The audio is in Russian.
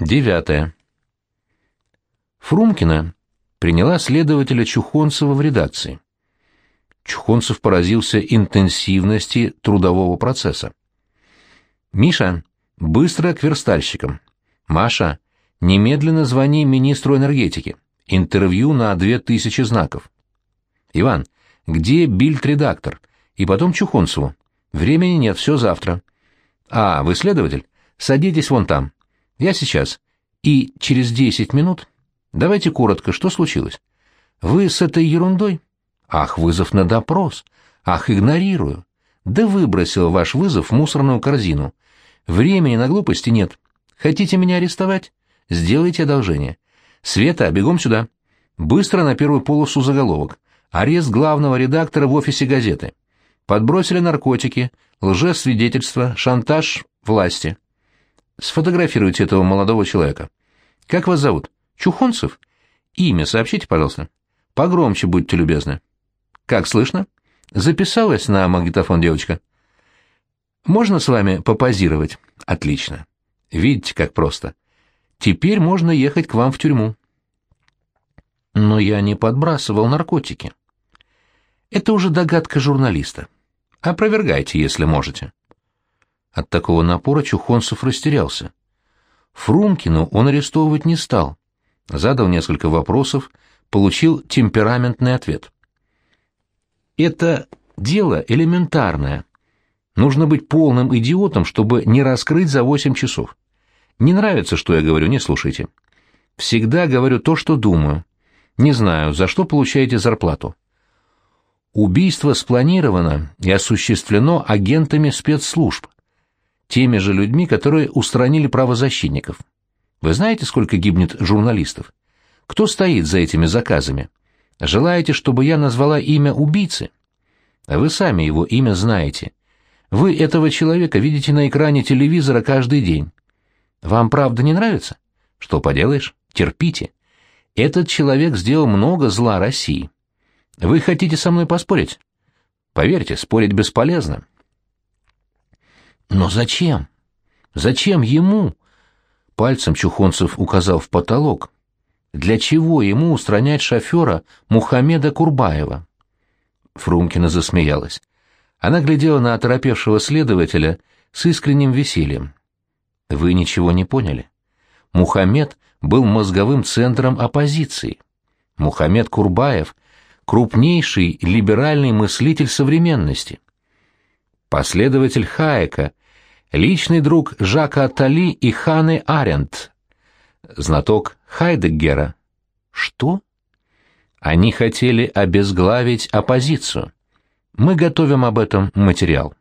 Девятое. Фрумкина приняла следователя Чухонцева в редакции. Чухонцев поразился интенсивности трудового процесса. «Миша, быстро к верстальщикам. Маша, немедленно звони министру энергетики. Интервью на две тысячи знаков. Иван, где бильд-редактор? И потом Чухонцеву. Времени нет, все завтра. А, вы следователь? Садитесь вон там. Я сейчас. И через десять минут... Давайте коротко, что случилось? Вы с этой ерундой? Ах, вызов на допрос. Ах, игнорирую. Да выбросил ваш вызов в мусорную корзину. Времени на глупости нет. Хотите меня арестовать? Сделайте одолжение. Света, бегом сюда. Быстро на первую полосу заголовок. Арест главного редактора в офисе газеты. Подбросили наркотики, лжесвидетельство, шантаж власти. Сфотографируйте этого молодого человека. Как вас зовут? Чухонцев? Имя сообщите, пожалуйста. Погромче будьте любезны. Как слышно? Записалась на магнитофон девочка? Можно с вами попозировать? Отлично. Видите, как просто. Теперь можно ехать к вам в тюрьму. Но я не подбрасывал наркотики. Это уже догадка журналиста. Опровергайте, если можете. От такого напора Чухонцев растерялся. Фрумкину он арестовывать не стал. Задал несколько вопросов, получил темпераментный ответ. Это дело элементарное. Нужно быть полным идиотом, чтобы не раскрыть за восемь часов. Не нравится, что я говорю, не слушайте. Всегда говорю то, что думаю. Не знаю, за что получаете зарплату. Убийство спланировано и осуществлено агентами спецслужб теми же людьми, которые устранили правозащитников. Вы знаете, сколько гибнет журналистов? Кто стоит за этими заказами? Желаете, чтобы я назвала имя убийцы? Вы сами его имя знаете. Вы этого человека видите на экране телевизора каждый день. Вам правда не нравится? Что поделаешь? Терпите. Этот человек сделал много зла России. Вы хотите со мной поспорить? Поверьте, спорить бесполезно. Но зачем? Зачем ему? Пальцем Чухонцев указал в потолок. Для чего ему устранять шофера Мухаммеда Курбаева? Фрумкина засмеялась. Она глядела на оторопевшего следователя с искренним весельем. Вы ничего не поняли. Мухаммед был мозговым центром оппозиции. Мухаммед Курбаев — крупнейший либеральный мыслитель современности. Последователь Хаека, личный друг Жака Аттали и Ханы Аренд, знаток Хайдеггера. Что? Они хотели обезглавить оппозицию. Мы готовим об этом материал.